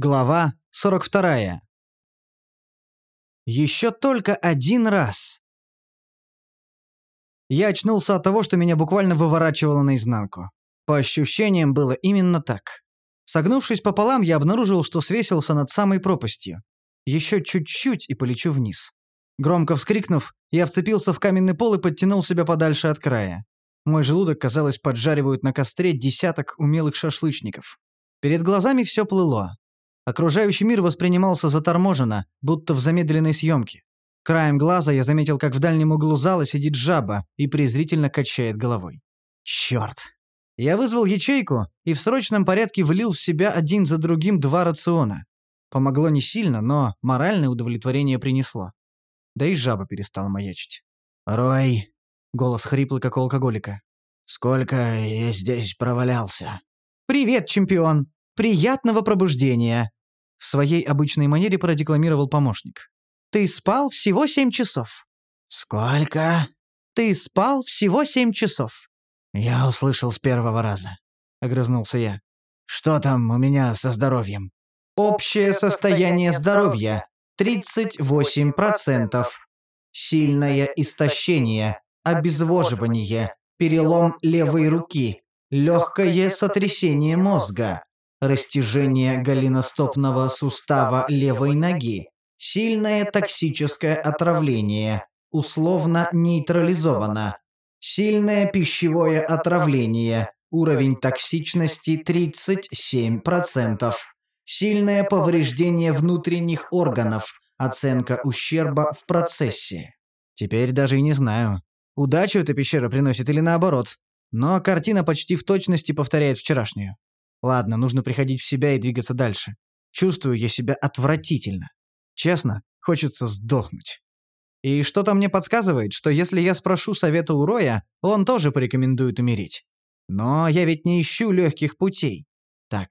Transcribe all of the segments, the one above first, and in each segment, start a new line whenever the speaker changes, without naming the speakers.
Глава 42. Еще только один раз. Я очнулся от того, что меня буквально выворачивало наизнанку. По ощущениям было именно так. Согнувшись пополам, я обнаружил, что свесился над самой пропастью. Еще чуть-чуть и полечу вниз. Громко вскрикнув, я вцепился в каменный пол и подтянул себя подальше от края. Мой желудок, казалось, поджаривают на костре десяток умелых шашлычников. Перед глазами все плыло. Окружающий мир воспринимался заторможенно, будто в замедленной съемке. Краем глаза я заметил, как в дальнем углу зала сидит жаба и презрительно качает головой. Черт! Я вызвал ячейку и в срочном порядке влил в себя один за другим два рациона. Помогло не сильно, но моральное удовлетворение принесло. Да и жаба перестала маячить.
«Рой!»
— голос хриплый, как у алкоголика.
«Сколько я здесь провалялся?»
«Привет, чемпион! Приятного пробуждения!» В своей обычной манере продекламировал помощник. «Ты спал всего семь часов».
«Сколько?»
«Ты спал всего семь часов».
«Я услышал с первого раза», — огрызнулся я. «Что там у меня со здоровьем?»
«Общее состояние здоровья. 38%. Сильное истощение. Обезвоживание. Перелом левой руки. Легкое сотрясение мозга растяжение голеностопного сустава левой ноги, сильное токсическое отравление, условно нейтрализовано, сильное пищевое отравление, уровень токсичности 37%, сильное повреждение внутренних органов, оценка ущерба в процессе. Теперь даже и не знаю, удачу эта пещера приносит или наоборот, но картина почти в точности повторяет вчерашнюю. Ладно, нужно приходить в себя и двигаться дальше. Чувствую я себя отвратительно. Честно, хочется сдохнуть. И что-то мне подсказывает, что если я спрошу совета у Роя, он тоже порекомендует умереть. Но я ведь не ищу легких путей. Так,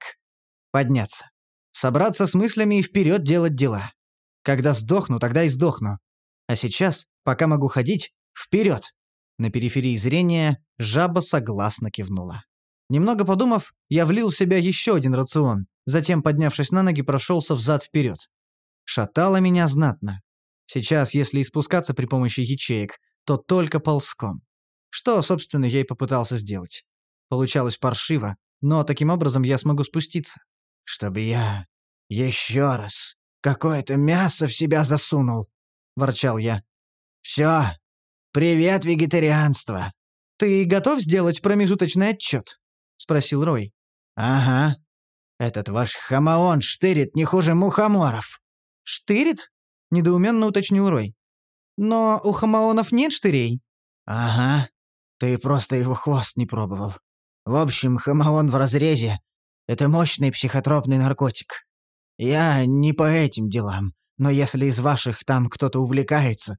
подняться. Собраться с мыслями и вперед делать дела. Когда сдохну, тогда и сдохну. А сейчас, пока могу ходить, вперед. На периферии зрения жаба согласно кивнула. Немного подумав, я влил в себя еще один рацион, затем, поднявшись на ноги, прошелся взад-вперед. Шатало меня знатно. Сейчас, если и спускаться при помощи ячеек, то только ползком. Что, собственно, я и попытался сделать. Получалось паршиво, но таким образом я смогу спуститься.
«Чтобы я еще раз какое-то мясо в себя засунул», — ворчал я. «Все. Привет, вегетарианство».
«Ты готов сделать промежуточный отчет?» — спросил Рой.
«Ага. Этот ваш хамаон штырит не хуже мухоморов».
«Штырит?» — недоуменно уточнил Рой. «Но у хамаонов нет штырей».
«Ага. Ты просто его хвост не пробовал. В общем, хамаон в разрезе — это мощный психотропный наркотик. Я не по этим делам, но если из ваших там кто-то увлекается,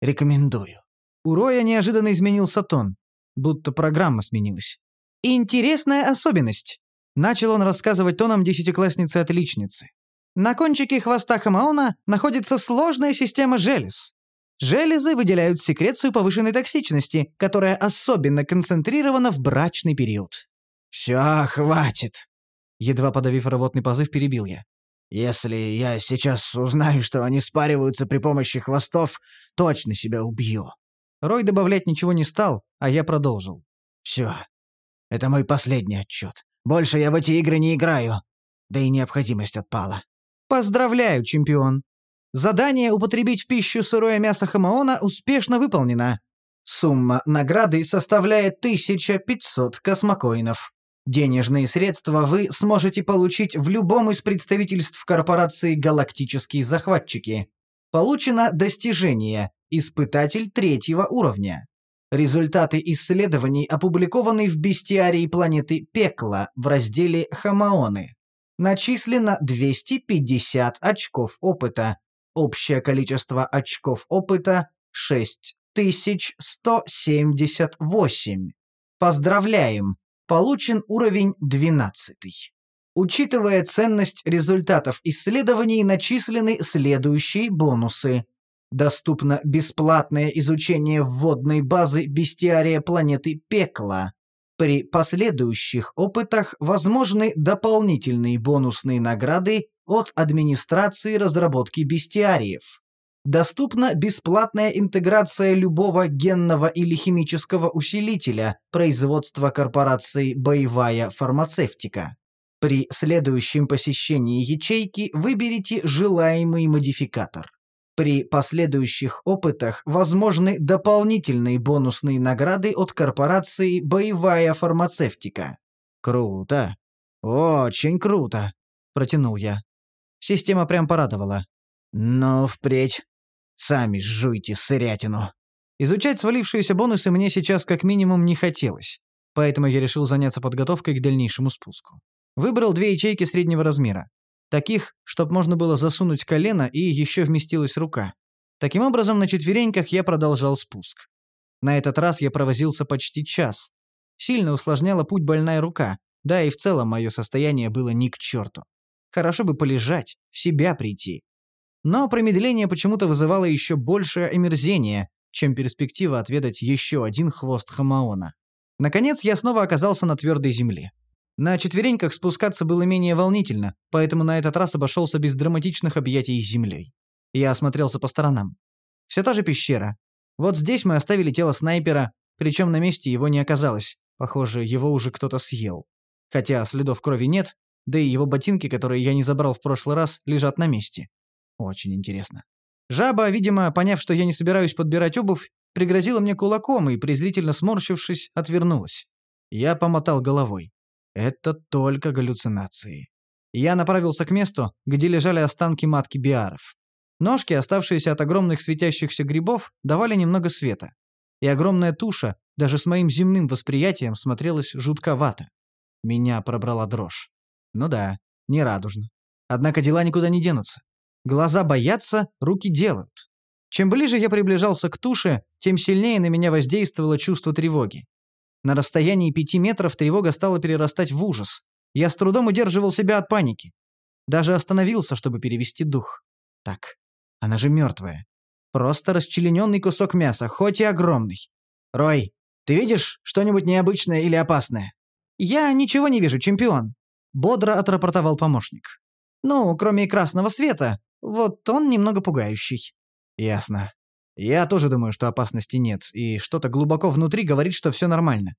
рекомендую».
У Роя неожиданно изменился тон, будто программа сменилась. Интересная особенность. Начал он рассказывать тоном десятиклассницы-отличницы. На кончике хвоста Хамаона находится сложная система желез. Железы выделяют секрецию повышенной токсичности, которая особенно концентрирована в брачный период.
«Всё, хватит!»
Едва подавив рвотный позыв, перебил я.
«Если я сейчас узнаю, что они спариваются при помощи хвостов, точно себя убью».
Рой добавлять ничего не стал, а я продолжил.
«Всё, это мой последний отчет. Больше я в эти игры не играю. Да и необходимость отпала.
Поздравляю, чемпион. Задание употребить в пищу сырое мясо хамаона успешно выполнено. Сумма награды составляет 1500 космокоинов. Денежные средства вы сможете получить в любом из представительств корпорации «Галактические захватчики». Получено достижение «Испытатель третьего уровня». Результаты исследований опубликованы в бестиарии планеты Пекла в разделе «Хамаоны». Начислено 250 очков опыта. Общее количество очков опыта – 6178. Поздравляем! Получен уровень 12. Учитывая ценность результатов исследований, начислены следующие бонусы. Доступно бесплатное изучение вводной базы бестиария планеты Пекла. При последующих опытах возможны дополнительные бонусные награды от администрации разработки бестиариев. Доступна бесплатная интеграция любого генного или химического усилителя производства корпорации «Боевая фармацевтика». При следующем посещении ячейки выберите желаемый модификатор. При последующих опытах возможны дополнительные бонусные награды от корпорации «Боевая фармацевтика».
«Круто. Очень круто», — протянул я. Система прям порадовала. «Но впредь Сами жуйте сырятину».
Изучать свалившиеся бонусы мне сейчас как минимум не хотелось, поэтому я решил заняться подготовкой к дальнейшему спуску. Выбрал две ячейки среднего размера. Таких, чтоб можно было засунуть колено и еще вместилась рука. Таким образом, на четвереньках я продолжал спуск. На этот раз я провозился почти час. Сильно усложняла путь больная рука, да и в целом мое состояние было ни к черту. Хорошо бы полежать, в себя прийти, но промедление почему-то вызывало еще большее омерзение, чем перспектива отведать еще один хвост хамаона. Наконец я снова оказался на твердой земле. На четвереньках спускаться было менее волнительно, поэтому на этот раз обошелся без драматичных объятий с землей. Я осмотрелся по сторонам. Все та же пещера. Вот здесь мы оставили тело снайпера, причем на месте его не оказалось. Похоже, его уже кто-то съел. Хотя следов крови нет, да и его ботинки, которые я не забрал в прошлый раз, лежат на месте. Очень интересно. Жаба, видимо, поняв, что я не собираюсь подбирать обувь, пригрозила мне кулаком и, презрительно сморщившись, отвернулась. Я помотал головой. Это только галлюцинации. Я направился к месту, где лежали останки матки биаров. Ножки, оставшиеся от огромных светящихся грибов, давали немного света. И огромная туша, даже с моим земным восприятием, смотрелась жутковато. Меня пробрала дрожь. Ну да, не радужно. Однако дела никуда не денутся. Глаза боятся, руки делают. Чем ближе я приближался к туше, тем сильнее на меня воздействовало чувство тревоги. На расстоянии пяти метров тревога стала перерастать в ужас. Я с трудом удерживал себя от паники. Даже остановился, чтобы перевести дух. Так, она же мертвая. Просто расчлененный кусок мяса, хоть и огромный.
«Рой, ты видишь что-нибудь необычное или опасное?»
«Я ничего не вижу, чемпион», — бодро отрапортовал помощник. «Ну, кроме красного света, вот он немного пугающий».
«Ясно. Я тоже думаю, что опасности нет, и что-то глубоко внутри говорит, что все нормально.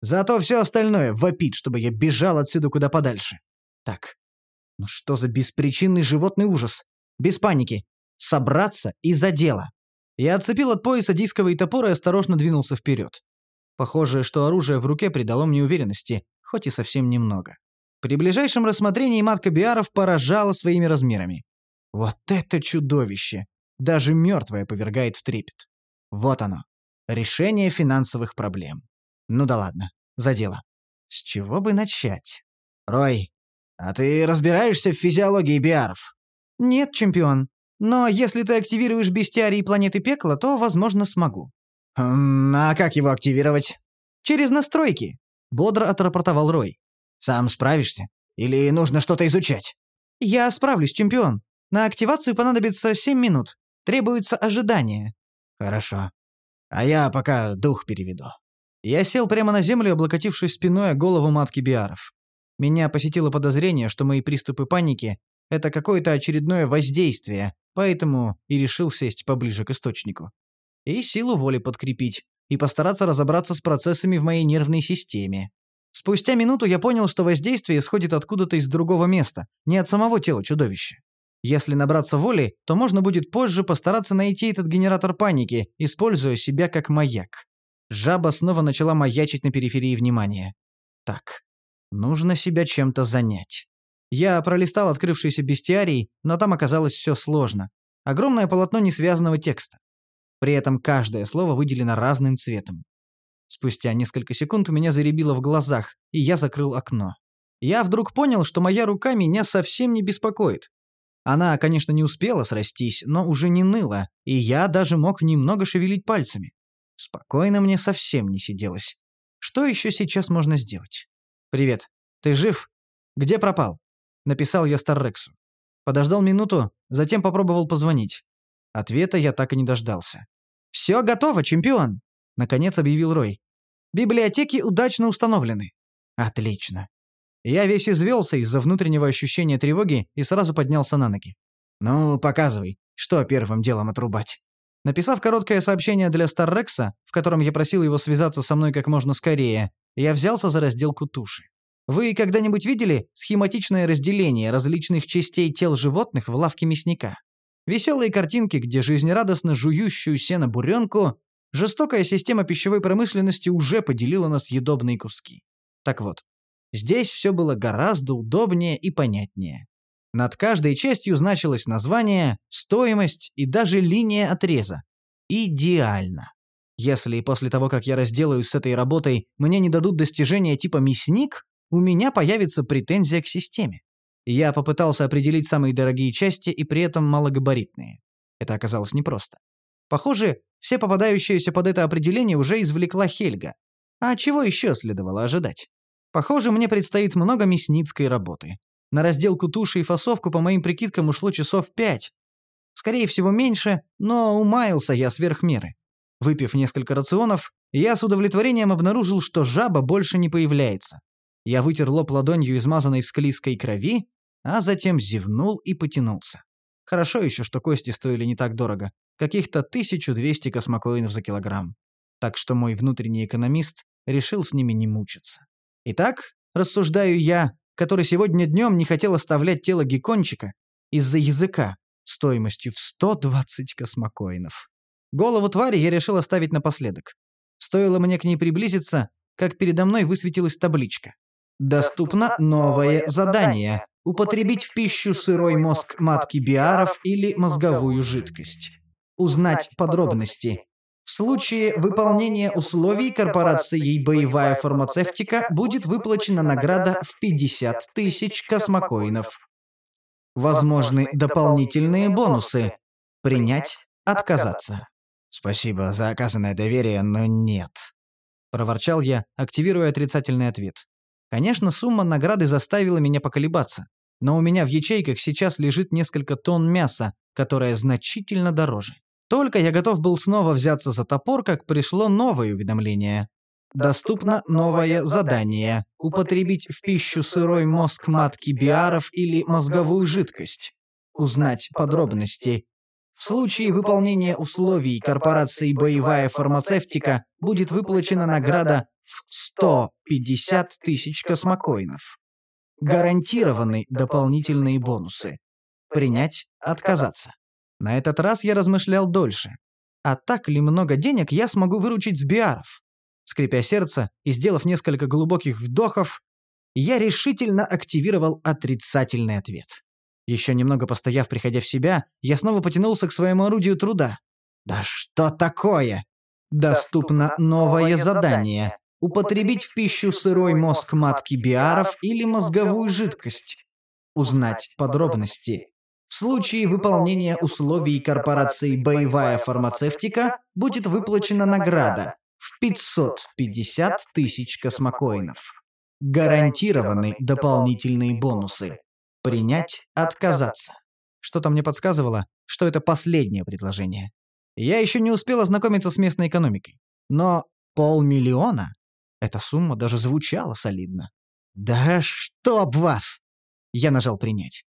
Зато все остальное вопит, чтобы я бежал отсюда куда подальше. Так, ну что за беспричинный животный ужас? Без паники. Собраться и за дело. Я отцепил от пояса дисковый топор и осторожно двинулся вперед. Похоже, что оружие в руке придало мне уверенности, хоть и совсем немного. При ближайшем рассмотрении матка Биаров поражала своими размерами. Вот это чудовище! Даже мертвое повергает в трепет. Вот оно. Решение финансовых проблем. Ну да ладно, за дело. С чего бы начать? Рой, а ты разбираешься в физиологии биаров?
Нет, чемпион. Но если ты активируешь бестиарий планеты пекла, то, возможно, смогу.
Хм, а как его активировать?
Через настройки. Бодро отрапортовал Рой.
Сам справишься? Или нужно что-то изучать?
Я справлюсь, чемпион. На активацию понадобится 7 минут. Требуется ожидание».
«Хорошо. А я пока дух переведу».
Я сел прямо на землю, облокотившись спиной о голову матки Биаров. Меня посетило подозрение, что мои приступы паники — это какое-то очередное воздействие, поэтому и решил сесть поближе к источнику. И силу воли подкрепить, и постараться разобраться с процессами в моей нервной системе. Спустя минуту я понял, что воздействие исходит откуда-то из другого места, не от самого тела чудовища. Если набраться воли, то можно будет позже постараться найти этот генератор паники, используя себя как маяк. Жаба снова начала маячить на периферии внимания. Так, нужно себя чем-то занять. Я пролистал открывшийся бестиарий, но там оказалось все сложно. Огромное полотно несвязанного текста. При этом каждое слово выделено разным цветом. Спустя несколько секунд у меня заребило в глазах, и я закрыл окно. Я вдруг понял, что моя рука меня совсем не беспокоит. Она, конечно, не успела срастись, но уже не ныла, и я даже мог немного шевелить пальцами. Спокойно мне совсем не сиделось. Что еще сейчас можно сделать? «Привет. Ты жив? Где пропал?» Написал я Старрексу. Подождал минуту, затем попробовал позвонить. Ответа я так и не дождался. «Все готово, чемпион!» — наконец объявил Рой. «Библиотеки удачно установлены». «Отлично. Я весь извелся из-за внутреннего ощущения тревоги и сразу поднялся на ноги.
«Ну, показывай, что первым делом отрубать?»
Написав короткое сообщение для Старрекса, в котором я просил его связаться со мной как можно скорее, я взялся за разделку туши. Вы когда-нибудь видели схематичное разделение различных частей тел животных в лавке мясника? Веселые картинки, где жизнерадостно жующую сено буренку, жестокая система пищевой промышленности уже поделила на съедобные куски. Так вот, здесь все было гораздо удобнее и понятнее. Над каждой частью значилось название, стоимость и даже линия отреза. Идеально. Если после того, как я разделаюсь с этой работой, мне не дадут достижения типа «мясник», у меня появится претензия к системе. Я попытался определить самые дорогие части и при этом малогабаритные. Это оказалось непросто. Похоже, все попадающиеся под это определение уже извлекла Хельга. А чего еще следовало ожидать? Похоже, мне предстоит много мясницкой работы. На разделку туши и фасовку, по моим прикидкам, ушло часов пять. Скорее всего, меньше, но умаялся я сверх меры. Выпив несколько рационов, я с удовлетворением обнаружил, что жаба больше не появляется. Я вытер лоб ладонью, измазанной в склизкой крови, а затем зевнул и потянулся. Хорошо еще, что кости стоили не так дорого. Каких-то 1200 космокоинов за килограмм. Так что мой внутренний экономист решил с ними не мучиться. Итак, рассуждаю я, который сегодня днем не хотел оставлять тело геккончика из-за языка стоимостью в 120 космокоинов. Голову твари я решил оставить напоследок. Стоило мне к ней приблизиться, как передо мной высветилась табличка. Доступно новое задание. Употребить в пищу сырой мозг матки биаров или мозговую жидкость. Узнать подробности. В случае выполнения условий корпорацией «Боевая фармацевтика» будет выплачена награда в 50 тысяч космокоинов. Возможны дополнительные бонусы. Принять, отказаться.
«Спасибо за оказанное доверие, но нет», — проворчал я, активируя отрицательный ответ.
Конечно, сумма награды заставила меня поколебаться, но у меня в ячейках сейчас лежит несколько тонн мяса, которое значительно дороже. Только я готов был снова взяться за топор, как пришло новое уведомление. Доступно новое задание. Употребить в пищу сырой мозг матки биаров или мозговую жидкость. Узнать подробности. В случае выполнения условий корпорации «Боевая фармацевтика» будет выплачена награда в 150 тысяч космокоинов. Гарантированы дополнительные бонусы. Принять, отказаться. На этот раз я размышлял дольше. А так ли много денег я смогу выручить с биаров? Скрипя сердце и сделав несколько глубоких вдохов, я решительно активировал отрицательный ответ. Еще немного постояв, приходя в себя, я снова потянулся к своему орудию труда. Да что такое? Доступно новое задание. Употребить в пищу сырой мозг матки биаров или мозговую жидкость. Узнать подробности. В случае выполнения условий корпорации «Боевая фармацевтика» будет выплачена награда в 550 тысяч космокоинов. Гарантированы дополнительные бонусы. Принять, отказаться. Что-то мне подсказывало, что это последнее предложение. Я еще не успел ознакомиться с местной экономикой. Но полмиллиона? Эта сумма даже звучала солидно. «Да чтоб вас!» Я нажал «Принять».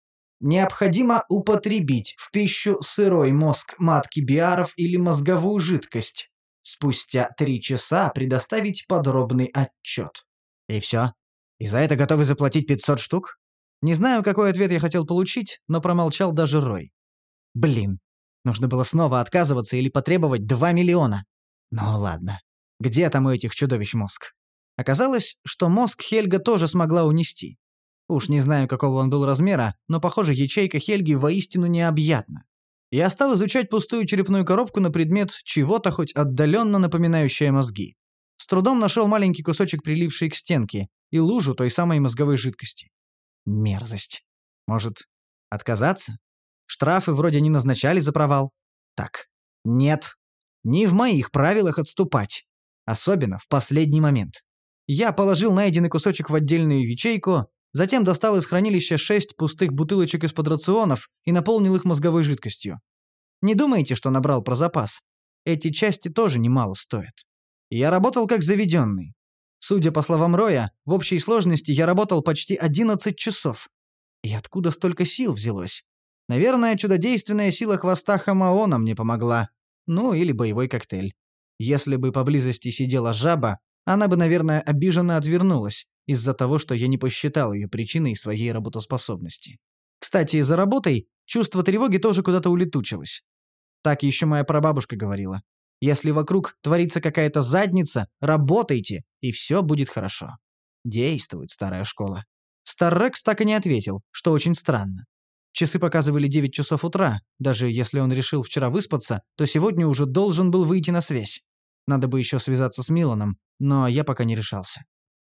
Необходимо употребить в пищу сырой мозг матки биаров или мозговую жидкость. Спустя три часа предоставить подробный отчет. И все? И за это готовы заплатить 500 штук? Не знаю, какой ответ я хотел получить, но промолчал даже Рой. Блин, нужно было снова отказываться или потребовать 2 миллиона. Ну ладно. Где там у этих чудовищ мозг? Оказалось, что мозг Хельга тоже смогла унести. Уж не знаю, какого он был размера, но, похоже, ячейка Хельги воистину необъятна. Я стал изучать пустую черепную коробку на предмет чего-то хоть отдаленно напоминающее мозги. С трудом нашел маленький кусочек, прилипший к стенке, и лужу той самой мозговой жидкости. Мерзость. Может, отказаться? Штрафы вроде не назначали за провал. Так, нет. Не в моих правилах отступать. Особенно в последний момент. Я положил найденный кусочек в отдельную ячейку, Затем достал из хранилища шесть пустых бутылочек из-под рационов и наполнил их мозговой жидкостью. Не думайте, что набрал про запас. Эти части тоже немало стоят. Я работал как заведенный. Судя по словам Роя, в общей сложности я работал почти 11 часов. И откуда столько сил взялось? Наверное, чудодейственная сила хвоста Хамаона мне помогла. Ну, или боевой коктейль. Если бы поблизости сидела жаба, она бы, наверное, обиженно отвернулась из-за того, что я не посчитал ее причиной своей работоспособности. Кстати, за работой чувство тревоги тоже куда-то улетучилось. Так еще моя прабабушка говорила. Если вокруг творится какая-то задница, работайте, и все будет хорошо. Действует старая школа. Старрекс так и не ответил, что очень странно. Часы показывали 9 часов утра. Даже если он решил вчера выспаться, то сегодня уже должен был выйти на связь. Надо бы еще связаться с Миланом, но я пока не решался.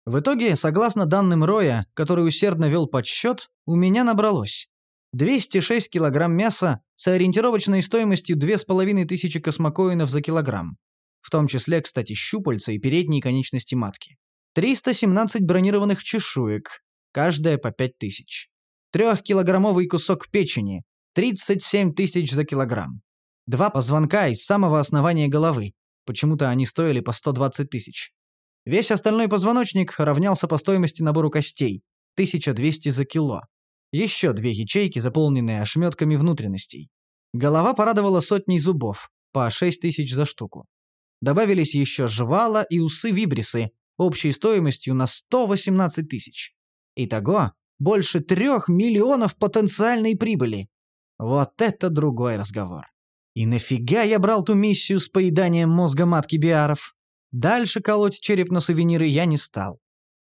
В итоге, согласно данным Роя, который усердно вел подсчет, у меня набралось 206 килограмм мяса с ориентировочной стоимостью 2500 космокоинов за килограмм. В том числе, кстати, щупальца и передние конечности матки. 317 бронированных чешуек, каждая по 5000. Трехкилограммовый кусок печени, 37 тысяч за килограмм. Два позвонка из самого основания головы, почему-то они стоили по 120 тысяч. Весь остальной позвоночник равнялся по стоимости набору костей, 1200 за кило. Еще две ячейки, заполненные ошметками внутренностей. Голова порадовала сотней зубов, по 6 тысяч за штуку. Добавились еще жвала и усы-вибрисы, общей стоимостью на 118 тысяч. Итого больше трех миллионов потенциальной прибыли. Вот это другой разговор. И нафига я брал ту миссию с поеданием мозга матки биаров? Дальше колоть череп на сувениры я не стал.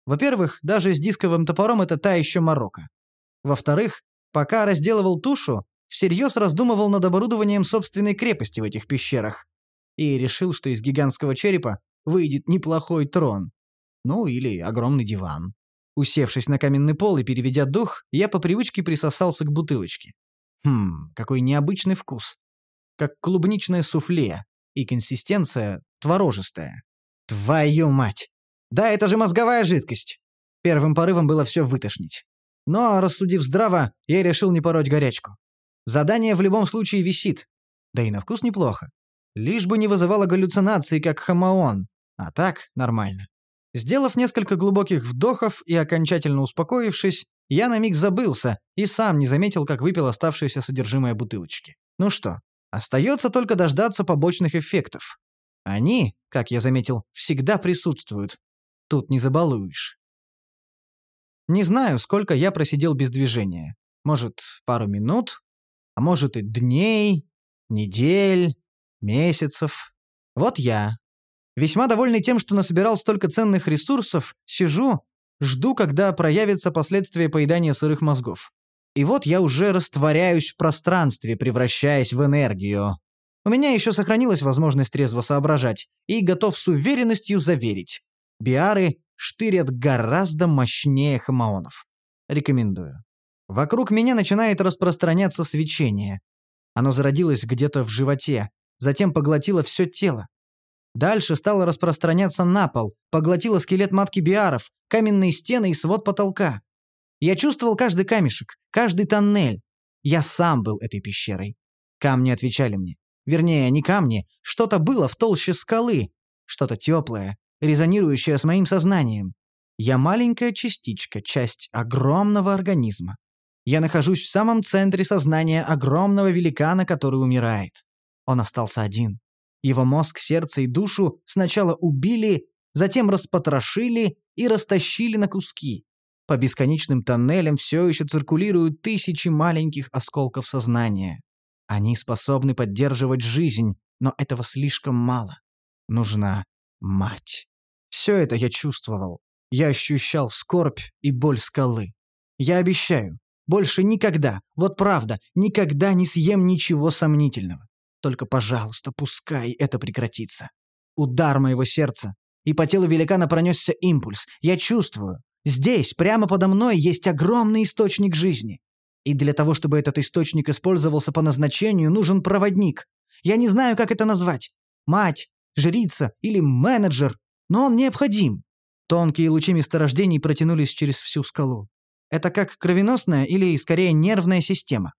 Во-первых, даже с дисковым топором это та еще морока. Во-вторых, пока разделывал тушу, всерьез раздумывал над оборудованием собственной крепости в этих пещерах. И решил, что из гигантского черепа выйдет неплохой трон. Ну, или огромный диван. Усевшись на каменный пол и переведя дух, я по привычке присосался к бутылочке. Хм, какой необычный вкус. Как клубничное суфле. И консистенция творожистая. Твою мать! Да, это же мозговая жидкость! Первым порывом было все вытошнить. Но, рассудив здраво, я решил не пороть горячку. Задание в любом случае висит. Да и на вкус неплохо. Лишь бы не вызывало галлюцинации, как хамаон. А так, нормально. Сделав несколько глубоких вдохов и окончательно успокоившись, я на миг забылся и сам не заметил, как выпил оставшееся содержимое бутылочки. Ну что, остается только дождаться побочных эффектов. Они, как я заметил, всегда присутствуют. Тут не забалуешь. Не знаю, сколько я просидел без движения. Может, пару минут, а может и дней, недель, месяцев. Вот я, Весьма довольный тем, что насобирал столько ценных ресурсов, сижу, жду, когда проявятся последствия поедания сырых мозгов. И вот я уже растворяюсь в пространстве, превращаясь в энергию. У меня еще сохранилась возможность трезво соображать, и готов с уверенностью заверить. Биары штырят гораздо мощнее хамаонов. Рекомендую. Вокруг меня начинает распространяться свечение. Оно зародилось где-то в животе, затем поглотило все тело. Дальше стало распространяться на пол, поглотило скелет матки биаров, каменные стены и свод потолка. Я чувствовал каждый камешек, каждый тоннель. Я сам был этой пещерой. Камни отвечали мне. Вернее, не камни, что-то было в толще скалы, что-то теплое, резонирующее с моим сознанием. Я маленькая частичка, часть огромного организма. Я нахожусь в самом центре сознания огромного великана, который умирает. Он остался один. Его мозг, сердце и душу сначала убили, затем распотрошили и растащили на куски. По бесконечным тоннелям все еще циркулируют тысячи маленьких осколков сознания. Они способны поддерживать жизнь, но этого слишком мало. Нужна мать. Все это я чувствовал. Я ощущал скорбь и боль скалы. Я обещаю, больше никогда, вот правда, никогда не съем ничего сомнительного. Только, пожалуйста, пускай это прекратится. Удар моего сердца. И по телу великана пронесся импульс. Я чувствую. Здесь, прямо подо мной, есть огромный источник жизни. И для того, чтобы этот источник использовался по назначению, нужен проводник. Я не знаю, как это назвать. Мать, жрица или менеджер. Но он необходим. Тонкие лучи месторождений протянулись через всю скалу. Это как кровеносная или, скорее, нервная система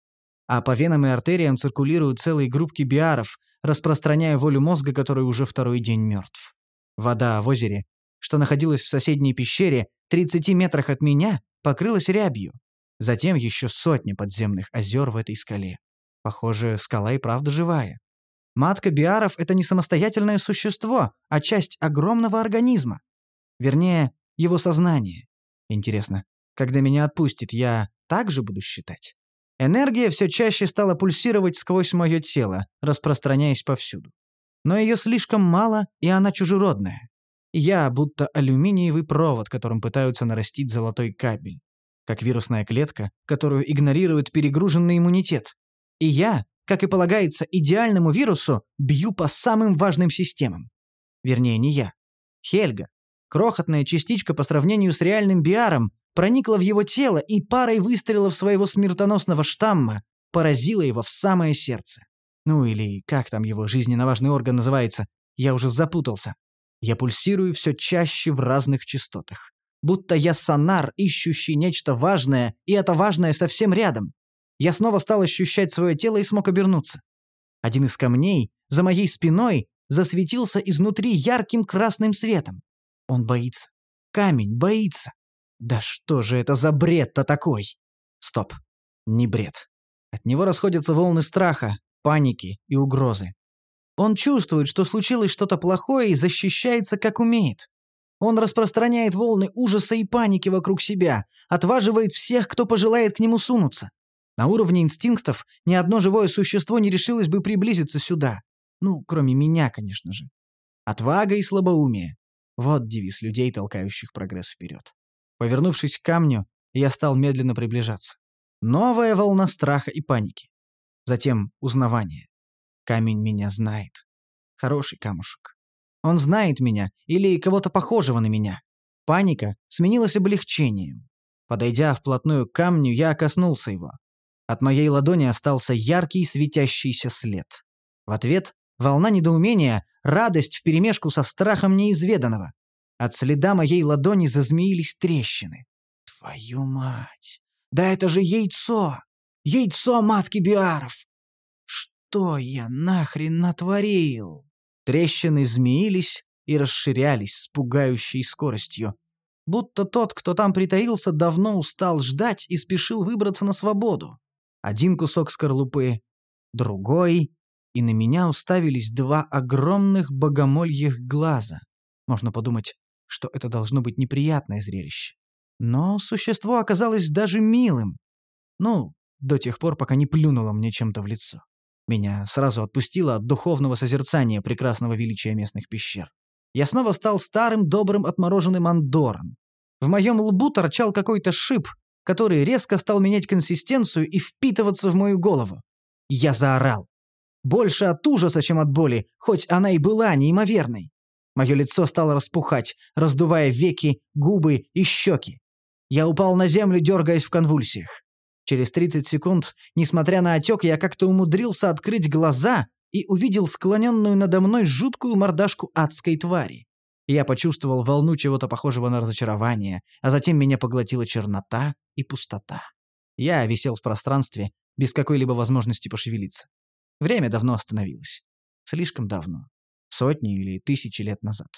а по венам и артериям циркулируют целые группки биаров, распространяя волю мозга, который уже второй день мертв. Вода в озере что находилось в соседней пещере, 30 метрах от меня, покрылось рябью. Затем еще сотни подземных озер в этой скале. Похоже, скала и правда живая. Матка биаров — это не самостоятельное существо, а часть огромного организма. Вернее, его сознание. Интересно, когда меня отпустит, я также буду считать? Энергия все чаще стала пульсировать сквозь мое тело, распространяясь повсюду. Но ее слишком мало, и она чужеродная. Я будто алюминиевый провод, которым пытаются нарастить золотой кабель. Как вирусная клетка, которую игнорирует перегруженный иммунитет. И я, как и полагается идеальному вирусу, бью по самым важным системам. Вернее, не я. Хельга. Крохотная частичка по сравнению с реальным биаром, проникла в его тело и парой выстрелов своего смертоносного штамма поразила его в самое сердце. Ну или как там его жизненно важный орган называется, я уже запутался. Я пульсирую все чаще в разных частотах. Будто я сонар, ищущий нечто важное, и это важное совсем рядом. Я снова стал ощущать свое тело и смог обернуться. Один из камней, за моей спиной, засветился изнутри ярким красным светом. Он боится. Камень боится. Да что же это за бред-то такой? Стоп. Не бред. От него расходятся волны страха, паники и угрозы. Он чувствует, что случилось что-то плохое и защищается как умеет. Он распространяет волны ужаса и паники вокруг себя, отваживает всех, кто пожелает к нему сунуться. На уровне инстинктов ни одно живое существо не решилось бы приблизиться сюда. Ну, кроме меня, конечно же. Отвага и слабоумие. Вот девиз людей, толкающих прогресс вперед. Повернувшись к камню, я стал медленно приближаться. Новая волна страха и паники. Затем узнавание. Камень меня знает. Хороший камушек. Он знает меня или кого-то похожего на меня. Паника сменилась облегчением. Подойдя вплотную к камню, я коснулся его. От моей ладони остался яркий светящийся след. В ответ волна недоумения, радость вперемешку со страхом неизведанного. От следа моей ладони зазмеились трещины. Твою мать! Да это же яйцо! Яйцо матки Биаров! Что я нахрен натворил? Трещины змеились и расширялись с пугающей скоростью. Будто тот, кто там притаился, давно устал ждать и спешил выбраться на свободу. Один кусок скорлупы, другой, и на меня уставились два огромных богомольих глаза. Можно подумать, что это должно быть неприятное зрелище. Но существо оказалось даже милым. Ну, до тех пор, пока не плюнуло мне чем-то в лицо. Меня сразу отпустило от духовного созерцания прекрасного величия местных пещер. Я снова стал старым, добрым, отмороженным Андором. В моем лбу торчал какой-то шип, который резко стал менять консистенцию и впитываться в мою голову. Я заорал. Больше от ужаса, чем от боли, хоть она и была неимоверной. Мое лицо стало распухать, раздувая веки, губы и щеки. Я упал на землю, дергаясь в конвульсиях. Через 30 секунд, несмотря на отек, я как-то умудрился открыть глаза и увидел склоненную надо мной жуткую мордашку адской твари. Я почувствовал волну чего-то похожего на разочарование, а затем меня поглотила чернота и пустота. Я висел в пространстве, без какой-либо возможности пошевелиться. Время давно остановилось. Слишком давно сотни или тысячи лет назад.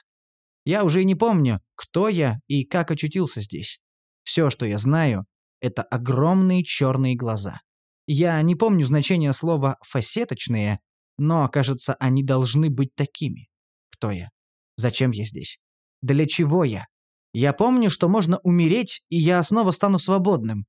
Я уже и не помню, кто я и как очутился здесь. Все, что я знаю, это огромные черные глаза. Я не помню значения слова «фасеточные», но, кажется, они должны быть такими. Кто я? Зачем я здесь? Для чего я? Я помню, что можно умереть, и я снова стану свободным.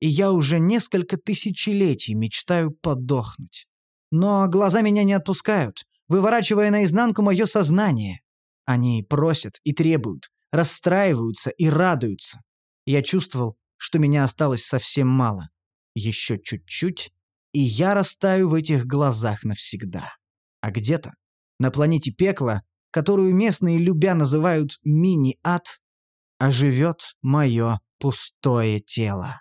И я уже несколько тысячелетий мечтаю подохнуть. Но глаза меня не отпускают выворачивая наизнанку мое сознание. Они просят и требуют, расстраиваются и радуются. Я чувствовал, что меня осталось совсем мало. Еще чуть-чуть, и я растаю в этих глазах навсегда. А где-то, на планете пекла, которую местные любя называют мини-ад, оживет мое пустое тело.